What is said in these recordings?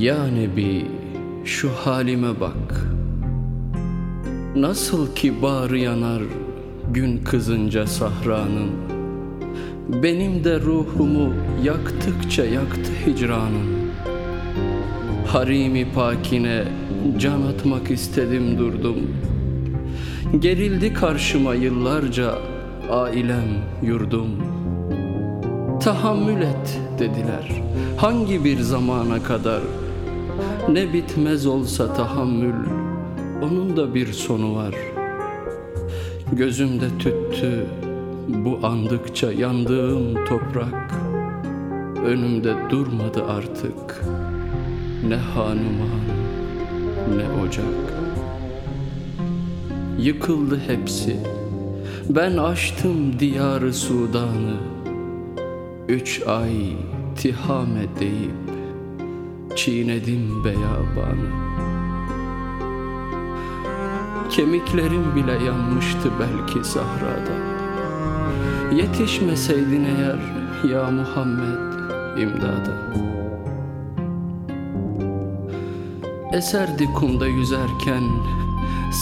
Ya Nebi şu halime bak. Nasıl ki bağrı yanar gün kızınca sahranın Benim de ruhumu yaktıkça yaktı hicranın. Harimi pakine can atmak istedim durdum. Gerildi karşıma yıllarca ailem yurdum. Tahammül et dediler hangi bir zamana kadar Ne bitmez olsa tahammül onun da bir sonu var. Gözümde tüttü bu andıkça yandığım toprak. Önümde durmadı artık ne hanuman ne ocak. Yıkıldı hepsi ben açtım diyarı Sudan'ı. Üç ay tihame deyip çiğnedim beyabanı Kemiklerim bile yanmıştı belki sahrada. Yetişmeseydin eğer ya Muhammed imdada. Eserdi kumda yüzerken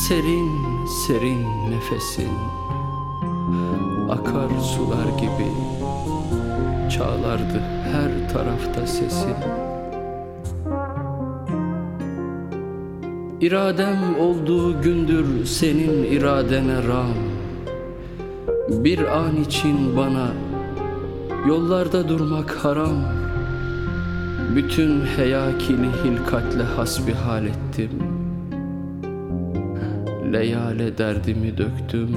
serin serin nefesin. Akar sular gibi çağlardı her tarafta sesin İradem olduğu gündür senin iradene ram. Bir an için bana yollarda durmak haram. Bütün heyakini hilkatle hasbihal ettim. Leyale derdimi döktüm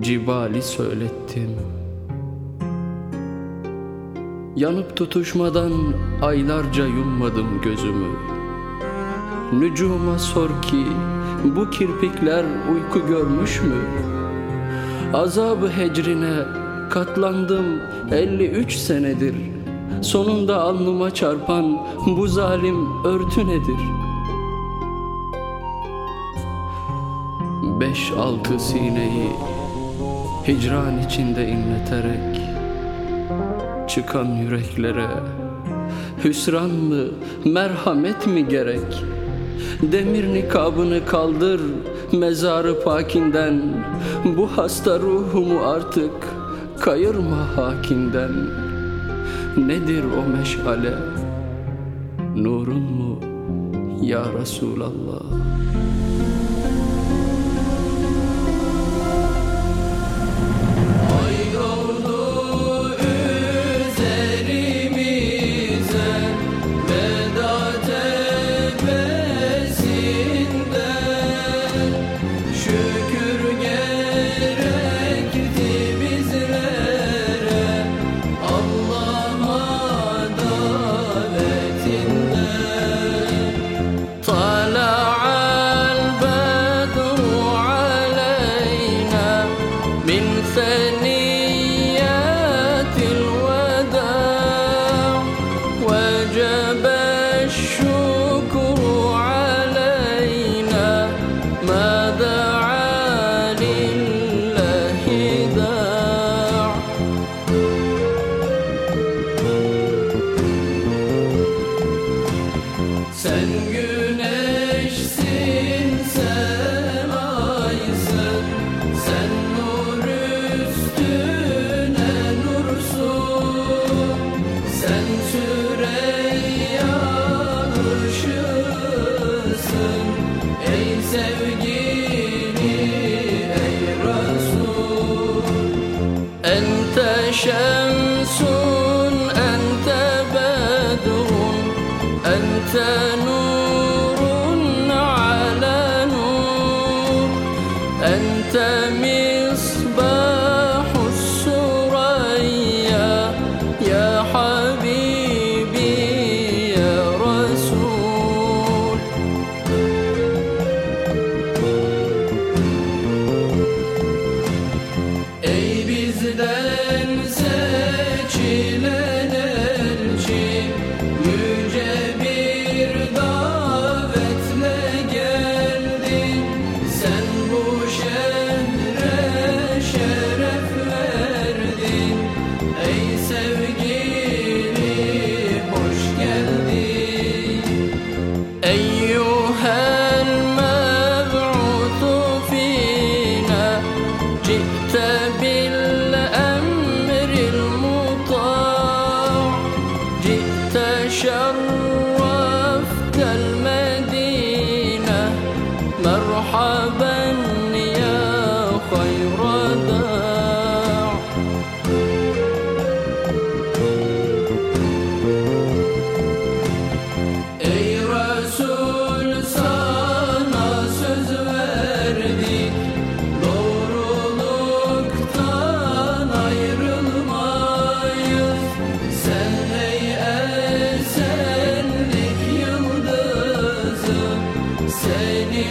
Cibali söylettim. Yanıp tutuşmadan aylarca yummadım gözümü Nücuma sor ki bu kirpikler uyku görmüş mü? Azabı hecrine katlandım 53 senedir Sonunda alnıma çarpan bu zalim örtü nedir? Beş altı sineyi hicran içinde inleterek Çıkan yüreklere hüsran mı merhamet mi gerek? Demir nikabını kaldır mezarı pakinden. Bu hasta ruhumu artık kayırma hakinden. Nedir o meşale? Nurun mu ya Resulallah turn ocean.